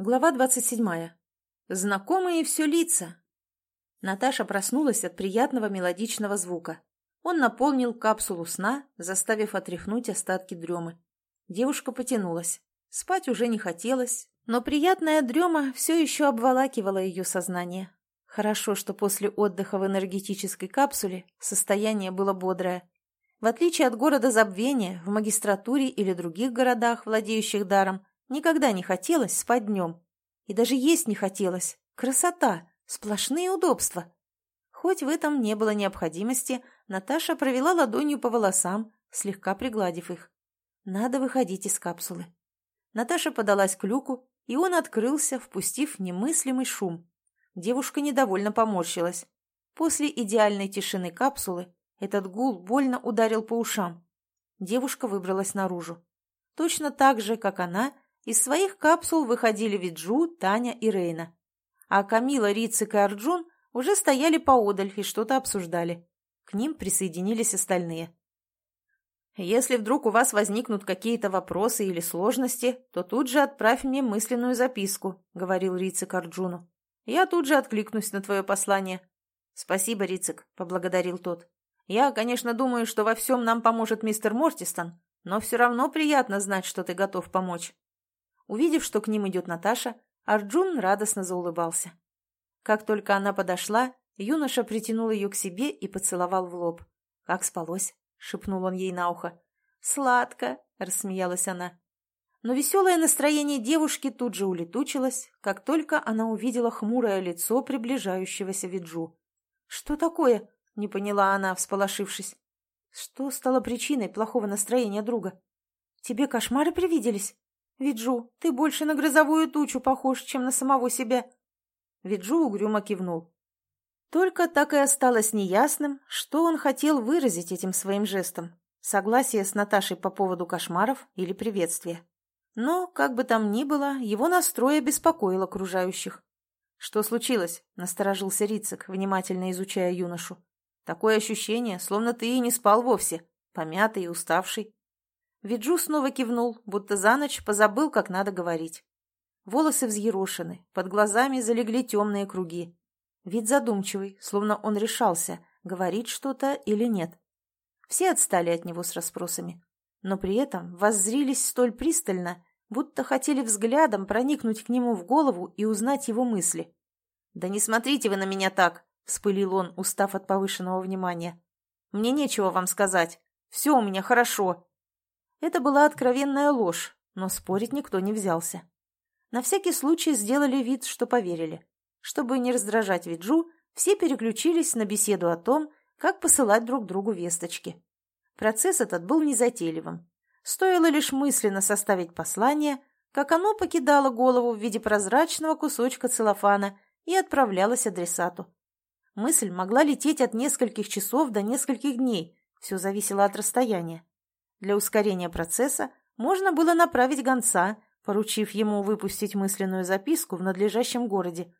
Глава двадцать седьмая. Знакомые все лица. Наташа проснулась от приятного мелодичного звука. Он наполнил капсулу сна, заставив отряхнуть остатки дремы. Девушка потянулась. Спать уже не хотелось, но приятная дрема все еще обволакивала ее сознание. Хорошо, что после отдыха в энергетической капсуле состояние было бодрое. В отличие от города забвения, в магистратуре или других городах, владеющих даром, Никогда не хотелось спать днем. И даже есть не хотелось. Красота, сплошные удобства. Хоть в этом не было необходимости, Наташа провела ладонью по волосам, слегка пригладив их. Надо выходить из капсулы. Наташа подалась к люку, и он открылся, впустив немыслимый шум. Девушка недовольно поморщилась. После идеальной тишины капсулы этот гул больно ударил по ушам. Девушка выбралась наружу. Точно так же, как она, из своих капсул выходили Виджу, Таня и Рейна. А Камила, Рицик и Арджун уже стояли поодаль и что-то обсуждали. К ним присоединились остальные. «Если вдруг у вас возникнут какие-то вопросы или сложности, то тут же отправь мне мысленную записку», — говорил Рицик Арджуну. «Я тут же откликнусь на твое послание». «Спасибо, Рицик», — поблагодарил тот. «Я, конечно, думаю, что во всем нам поможет мистер Мортистон, но все равно приятно знать, что ты готов помочь». Увидев, что к ним идет Наташа, Арджун радостно заулыбался. Как только она подошла, юноша притянул ее к себе и поцеловал в лоб. «Как спалось?» — шепнул он ей на ухо. «Сладко!» — рассмеялась она. Но веселое настроение девушки тут же улетучилось, как только она увидела хмурое лицо приближающегося Виджу. «Что такое?» — не поняла она, всполошившись. «Что стало причиной плохого настроения друга? Тебе кошмары привиделись?» «Виджу, ты больше на грозовую тучу похож, чем на самого себя». Виджу угрюмо кивнул. Только так и осталось неясным, что он хотел выразить этим своим жестом. Согласие с Наташей по поводу кошмаров или приветствия. Но, как бы там ни было, его настрой беспокоил окружающих. «Что случилось?» — насторожился Рицик, внимательно изучая юношу. «Такое ощущение, словно ты и не спал вовсе, помятый и уставший». Виджу снова кивнул, будто за ночь позабыл, как надо говорить. Волосы взъерошены, под глазами залегли темные круги. Вид задумчивый, словно он решался, говорить что-то или нет. Все отстали от него с расспросами, но при этом воззрились столь пристально, будто хотели взглядом проникнуть к нему в голову и узнать его мысли. «Да не смотрите вы на меня так!» — вспылил он, устав от повышенного внимания. «Мне нечего вам сказать. Все у меня хорошо. Это была откровенная ложь, но спорить никто не взялся. На всякий случай сделали вид, что поверили. Чтобы не раздражать Виджу, все переключились на беседу о том, как посылать друг другу весточки. Процесс этот был незатейливым. Стоило лишь мысленно составить послание, как оно покидало голову в виде прозрачного кусочка целлофана и отправлялось адресату. Мысль могла лететь от нескольких часов до нескольких дней, все зависело от расстояния. Для ускорения процесса можно было направить гонца, поручив ему выпустить мысленную записку в надлежащем городе.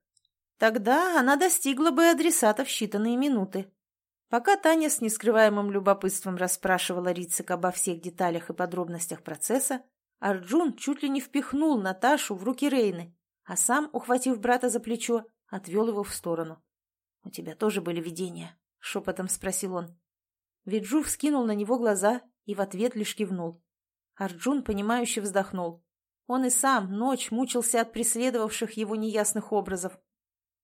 Тогда она достигла бы адресата в считанные минуты. Пока Таня с нескрываемым любопытством расспрашивала Рицик обо всех деталях и подробностях процесса, Арджун чуть ли не впихнул Наташу в руки Рейны, а сам, ухватив брата за плечо, отвел его в сторону. «У тебя тоже были видения?» — шепотом спросил он. Виджу вскинул на него глаза и в ответ лишь кивнул. Арджун, понимающе вздохнул. Он и сам ночь мучился от преследовавших его неясных образов.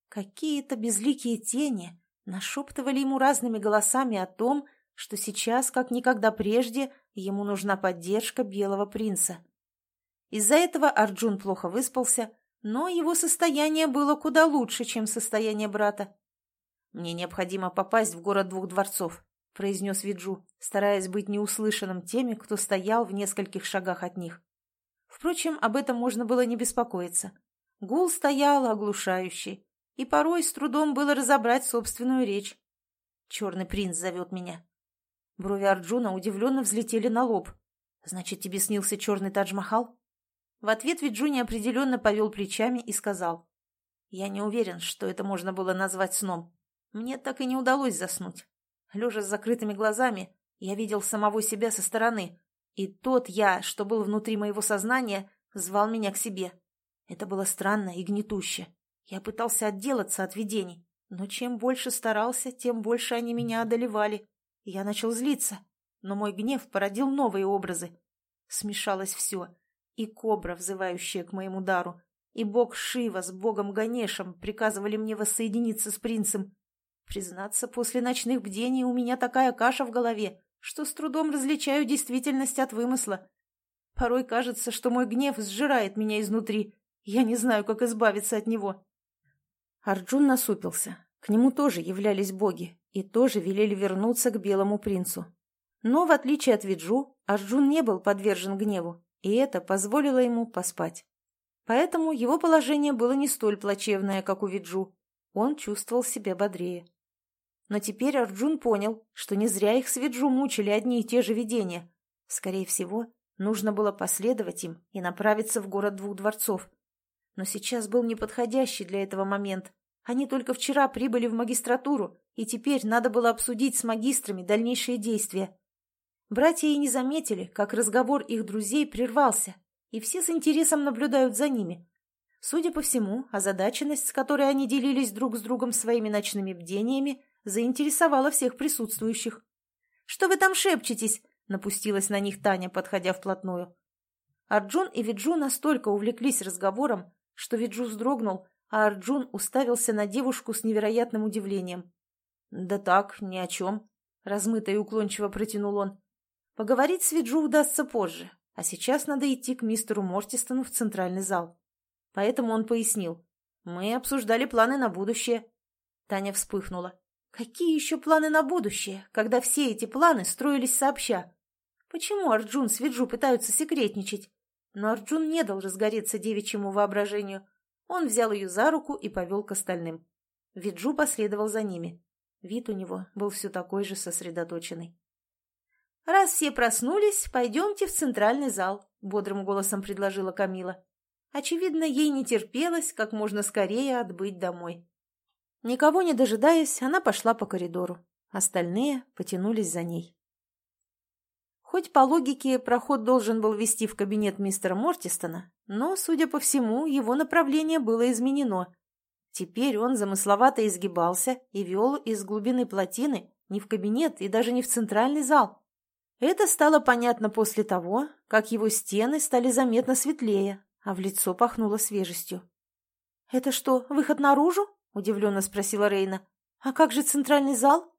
Какие-то безликие тени нашептывали ему разными голосами о том, что сейчас, как никогда прежде, ему нужна поддержка белого принца. Из-за этого Арджун плохо выспался, но его состояние было куда лучше, чем состояние брата. «Мне необходимо попасть в город двух дворцов — произнес Виджу, стараясь быть неуслышанным теми, кто стоял в нескольких шагах от них. Впрочем, об этом можно было не беспокоиться. Гул стоял оглушающий, и порой с трудом было разобрать собственную речь. «Черный принц зовет меня». Брови Арджуна удивленно взлетели на лоб. «Значит, тебе снился черный Тадж-Махал?» В ответ Виджу неопределенно повел плечами и сказал. «Я не уверен, что это можно было назвать сном. Мне так и не удалось заснуть. Лежа с закрытыми глазами, я видел самого себя со стороны, и тот я, что был внутри моего сознания, звал меня к себе. Это было странно и гнетуще. Я пытался отделаться от видений, но чем больше старался, тем больше они меня одолевали. Я начал злиться, но мой гнев породил новые образы. Смешалось все. И кобра, взывающая к моему дару, и бог Шива с богом Ганешем приказывали мне воссоединиться с принцем. Признаться, после ночных бдений у меня такая каша в голове, что с трудом различаю действительность от вымысла. Порой кажется, что мой гнев сжирает меня изнутри. Я не знаю, как избавиться от него. Арджун насупился. К нему тоже являлись боги и тоже велели вернуться к белому принцу. Но, в отличие от Виджу, Арджун не был подвержен гневу, и это позволило ему поспать. Поэтому его положение было не столь плачевное, как у Виджу. Он чувствовал себя бодрее. Но теперь Арджун понял, что не зря их с Виджу мучили одни и те же видения. Скорее всего, нужно было последовать им и направиться в город двух дворцов. Но сейчас был неподходящий для этого момент. Они только вчера прибыли в магистратуру, и теперь надо было обсудить с магистрами дальнейшие действия. Братья и не заметили, как разговор их друзей прервался, и все с интересом наблюдают за ними. Судя по всему, озадаченность, с которой они делились друг с другом своими ночными бдениями, заинтересовала всех присутствующих. «Что вы там шепчетесь?» — напустилась на них Таня, подходя вплотную. Арджун и Виджу настолько увлеклись разговором, что Виджу вздрогнул, а Арджун уставился на девушку с невероятным удивлением. «Да так, ни о чем», — размыто и уклончиво протянул он. «Поговорить с Виджу удастся позже, а сейчас надо идти к мистеру Мортистону в центральный зал. Поэтому он пояснил. Мы обсуждали планы на будущее. Таня вспыхнула. Какие еще планы на будущее, когда все эти планы строились сообща? Почему Арджун с Виджу пытаются секретничать? Но Арджун не дал разгореться девичьему воображению. Он взял ее за руку и повел к остальным. Виджу последовал за ними. Вид у него был все такой же сосредоточенный. «Раз все проснулись, пойдемте в центральный зал», — бодрым голосом предложила Камила. Очевидно, ей не терпелось как можно скорее отбыть домой. Никого не дожидаясь, она пошла по коридору. Остальные потянулись за ней. Хоть по логике проход должен был вести в кабинет мистера Мортистона, но, судя по всему, его направление было изменено. Теперь он замысловато изгибался и вел из глубины плотины не в кабинет и даже не в центральный зал, это стало понятно после того, как его стены стали заметно светлее, а в лицо пахнуло свежестью. «Это что, выход наружу?» – удивленно спросила Рейна. «А как же центральный зал?»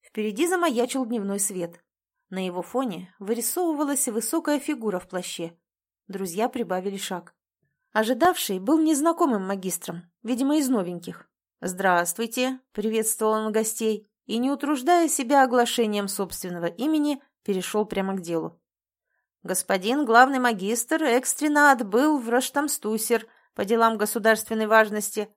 Впереди замаячил дневной свет. На его фоне вырисовывалась высокая фигура в плаще. Друзья прибавили шаг. Ожидавший был незнакомым магистром, видимо, из новеньких. «Здравствуйте!» – приветствовал он гостей, и, не утруждая себя оглашением собственного имени, перешел прямо к делу. Господин главный магистр экстренно отбыл в Раштамстусер по делам государственной важности.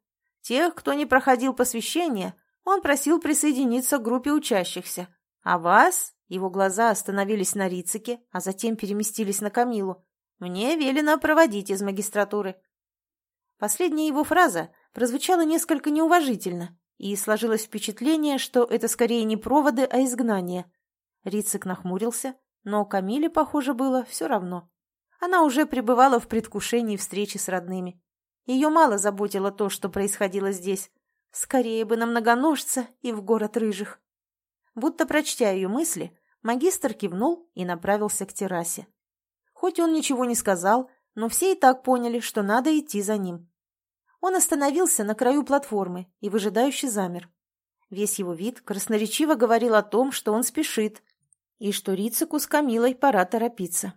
Тех, кто не проходил посвящение, он просил присоединиться к группе учащихся. А вас, его глаза остановились на Рицике, а затем переместились на Камилу, мне велено проводить из магистратуры. Последняя его фраза прозвучала несколько неуважительно, и сложилось впечатление, что это скорее не проводы, а изгнание – Рицик нахмурился, но Камиле, похоже, было все равно. Она уже пребывала в предвкушении встречи с родными. Ее мало заботило то, что происходило здесь. Скорее бы на многоножца и в город рыжих. Будто прочтя ее мысли, магистр кивнул и направился к террасе. Хоть он ничего не сказал, но все и так поняли, что надо идти за ним. Он остановился на краю платформы и выжидающе замер. Весь его вид красноречиво говорил о том, что он спешит, и что Рицику с Камилой пора торопиться.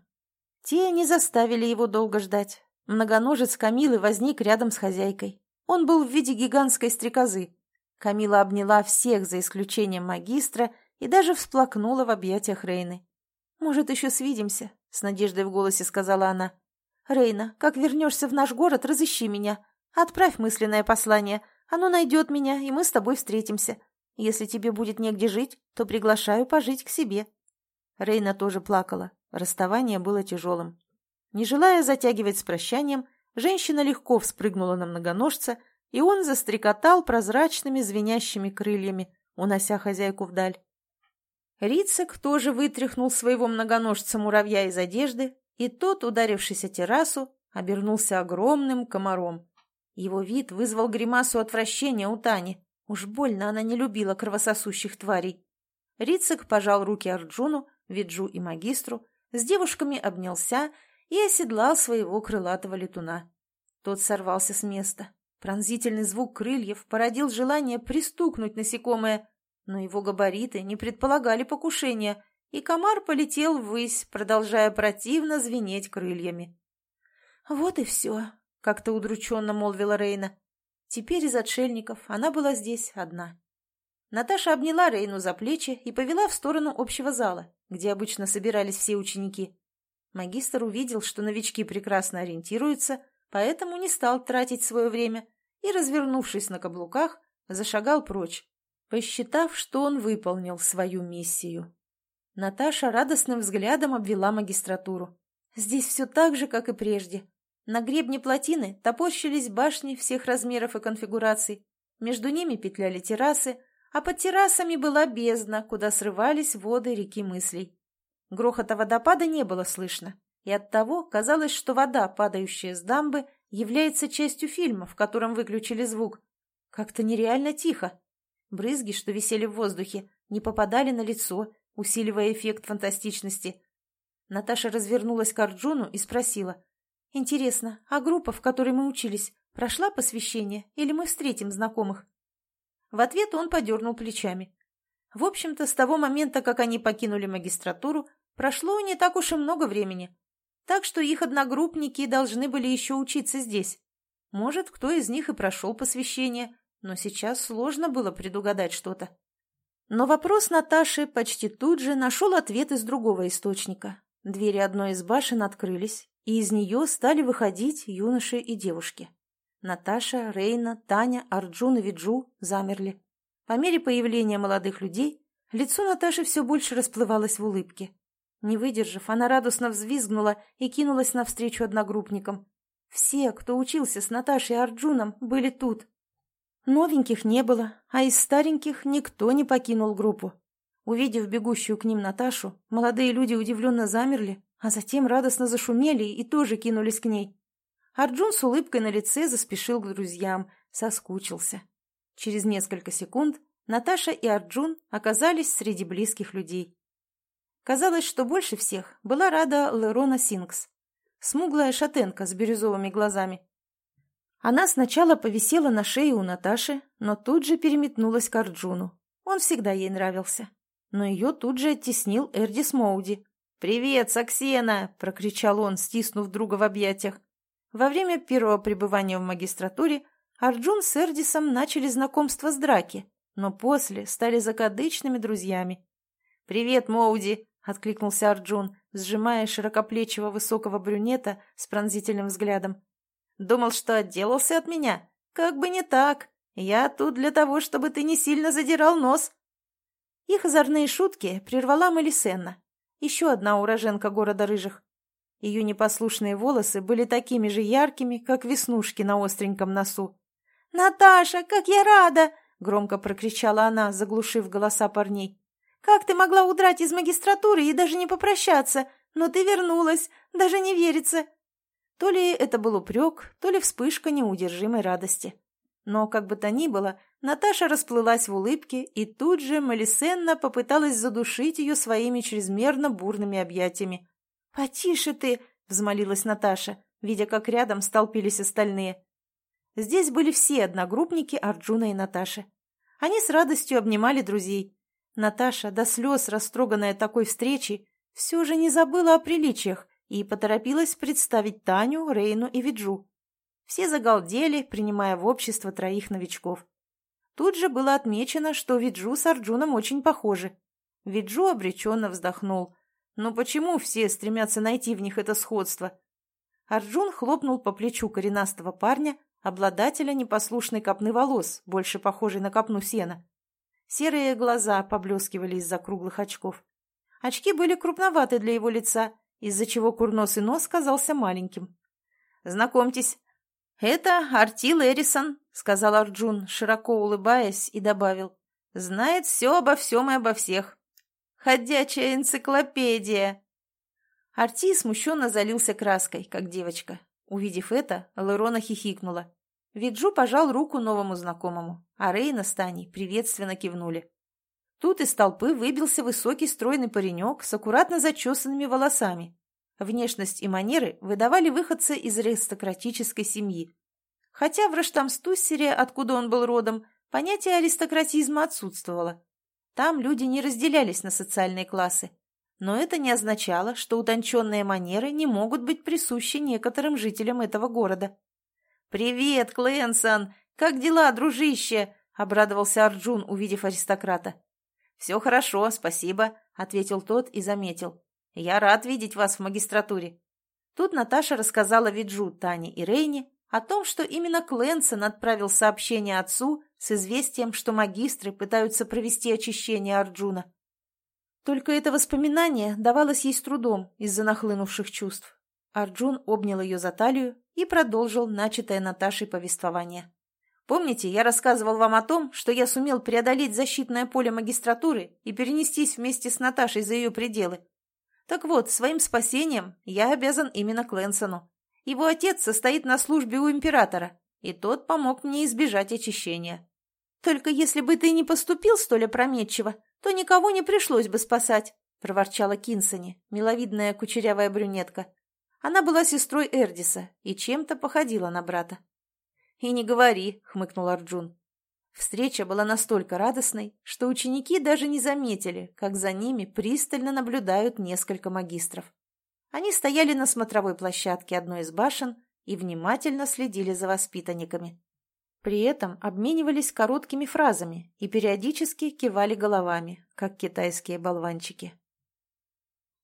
Те не заставили его долго ждать. Многоножец Камилы возник рядом с хозяйкой. Он был в виде гигантской стрекозы. Камила обняла всех, за исключением магистра, и даже всплакнула в объятиях Рейны. «Может, еще свидимся?» — с надеждой в голосе сказала она. «Рейна, как вернешься в наш город, разыщи меня. Отправь мысленное послание. Оно найдет меня, и мы с тобой встретимся. Если тебе будет негде жить, то приглашаю пожить к себе». Рейна тоже плакала. Расставание было тяжелым. Не желая затягивать с прощанием, женщина легко вспрыгнула на многоножца, и он застрекотал прозрачными звенящими крыльями, унося хозяйку вдаль. Рицик тоже вытряхнул своего многоножца муравья из одежды, и тот, ударившись о террасу, обернулся огромным комаром. Его вид вызвал гримасу отвращения у Тани. Уж больно она не любила кровососущих тварей. Рицик пожал руки Арджуну, Виджу и магистру, с девушками обнялся и оседлал своего крылатого летуна. Тот сорвался с места. Пронзительный звук крыльев породил желание пристукнуть насекомое, но его габариты не предполагали покушения, и комар полетел ввысь, продолжая противно звенеть крыльями. «Вот и все», — как-то удрученно молвила Рейна. Теперь из отшельников она была здесь одна. Наташа обняла Рейну за плечи и повела в сторону общего зала, где обычно собирались все ученики. Магистр увидел, что новички прекрасно ориентируются, поэтому не стал тратить свое время и, развернувшись на каблуках, зашагал прочь, посчитав, что он выполнил свою миссию. Наташа радостным взглядом обвела магистратуру. Здесь все так же, как и прежде. На гребне плотины топорщились башни всех размеров и конфигураций. Между ними петляли террасы, а под террасами была бездна, куда срывались воды реки мыслей. Грохота водопада не было слышно, и оттого казалось, что вода, падающая с дамбы, является частью фильма, в котором выключили звук. Как-то нереально тихо. Брызги, что висели в воздухе, не попадали на лицо, усиливая эффект фантастичности. Наташа развернулась к Арджуну и спросила. «Интересно, а группа, в которой мы учились, прошла посвящение или мы встретим знакомых?» В ответ он подернул плечами. В общем-то, с того момента, как они покинули магистратуру, прошло не так уж и много времени. Так что их одногруппники должны были еще учиться здесь. Может, кто из них и прошел посвящение, но сейчас сложно было предугадать что-то. Но вопрос Наташи почти тут же нашел ответ из другого источника. Двери одной из башен открылись, и из нее стали выходить юноши и девушки. Наташа, Рейна, Таня, Арджун и Виджу замерли. По мере появления молодых людей лицо Наташи все больше расплывалось в улыбке. Не выдержав, она радостно взвизгнула и кинулась навстречу одногруппникам. Все, кто учился с Наташей и Арджуном, были тут. Новеньких не было, а из стареньких никто не покинул группу. Увидев бегущую к ним Наташу, молодые люди удивленно замерли, а затем радостно зашумели и тоже кинулись к ней. Арджун с улыбкой на лице заспешил к друзьям, соскучился. Через несколько секунд Наташа и Арджун оказались среди близких людей. Казалось, что больше всех была рада Лерона Синкс, смуглая шатенка с бирюзовыми глазами. Она сначала повисела на шее у Наташи, но тут же переметнулась к Арджуну. Он всегда ей нравился. Но ее тут же оттеснил Эрдис Моуди. «Привет, Саксена!» – прокричал он, стиснув друга в объятиях. Во время первого пребывания в магистратуре Арджун с Эрдисом начали знакомство с драки, но после стали закадычными друзьями. «Привет, Моуди!» – откликнулся Арджун, сжимая широкоплечего высокого брюнета с пронзительным взглядом. Думал, что отделался от меня? Как бы не так. Я тут для того, чтобы ты не сильно задирал нос. Их озорные шутки прервала Мелисенна, еще одна уроженка города Рыжих. Ее непослушные волосы были такими же яркими, как веснушки на остреньком носу. «Наташа, как я рада!» — громко прокричала она, заглушив голоса парней. «Как ты могла удрать из магистратуры и даже не попрощаться? Но ты вернулась, даже не верится!» То ли это был упрек, то ли вспышка неудержимой радости. Но, как бы то ни было, Наташа расплылась в улыбке, и тут же Малисенна попыталась задушить ее своими чрезмерно бурными объятиями. «Потише ты!» — взмолилась Наташа, видя, как рядом столпились остальные. Здесь были все одногруппники Арджуна и Наташи. Они с радостью обнимали друзей. Наташа, до слез растроганная такой встречей, все же не забыла о приличиях и поторопилась представить Таню, Рейну и Виджу. Все загалдели, принимая в общество троих новичков. Тут же было отмечено, что Виджу с Арджуном очень похожи. Виджу обреченно вздохнул. Но почему все стремятся найти в них это сходство? Арджун хлопнул по плечу коренастого парня, обладателя непослушной копны волос, больше похожей на копну сена. Серые глаза поблескивали из-за круглых очков. Очки были крупноваты для его лица, из-за чего курносый нос казался маленьким. «Знакомьтесь, это Артил Эрисон», — сказал Арджун, широко улыбаясь, и добавил. «Знает все обо всем и обо всех. Ходячая энциклопедия!» Арти смущенно залился краской, как девочка. Увидев это, Лерона хихикнула. Виджу пожал руку новому знакомому, а Рейна с Таней приветственно кивнули. Тут из толпы выбился высокий стройный паренек с аккуратно зачесанными волосами. Внешность и манеры выдавали выходца из аристократической семьи. Хотя в Раштамстуссере, откуда он был родом, понятие аристократизма отсутствовало. Там люди не разделялись на социальные классы. Но это не означало, что утонченные манеры не могут быть присущи некоторым жителям этого города. «Привет, Клэнсон! Как дела, дружище?» — обрадовался Арджун, увидев аристократа. «Все хорошо, спасибо», — ответил тот и заметил. «Я рад видеть вас в магистратуре». Тут Наташа рассказала Виджу, Тане и Рейне о том, что именно Клэнсон отправил сообщение отцу с известием, что магистры пытаются провести очищение Арджуна. Только это воспоминание давалось ей с трудом из-за нахлынувших чувств. Арджун обнял ее за талию и продолжил начатое Наташей повествование. Помните, я рассказывал вам о том, что я сумел преодолеть защитное поле магистратуры и перенестись вместе с Наташей за ее пределы? Так вот, своим спасением я обязан именно Кленсону. Его отец состоит на службе у императора, и тот помог мне избежать очищения. Только если бы ты не поступил столь опрометчиво, то никого не пришлось бы спасать, — проворчала Кинсони, миловидная кучерявая брюнетка. Она была сестрой Эрдиса и чем-то походила на брата. «И не говори», — хмыкнул Арджун. Встреча была настолько радостной, что ученики даже не заметили, как за ними пристально наблюдают несколько магистров. Они стояли на смотровой площадке одной из башен и внимательно следили за воспитанниками. При этом обменивались короткими фразами и периодически кивали головами, как китайские болванчики.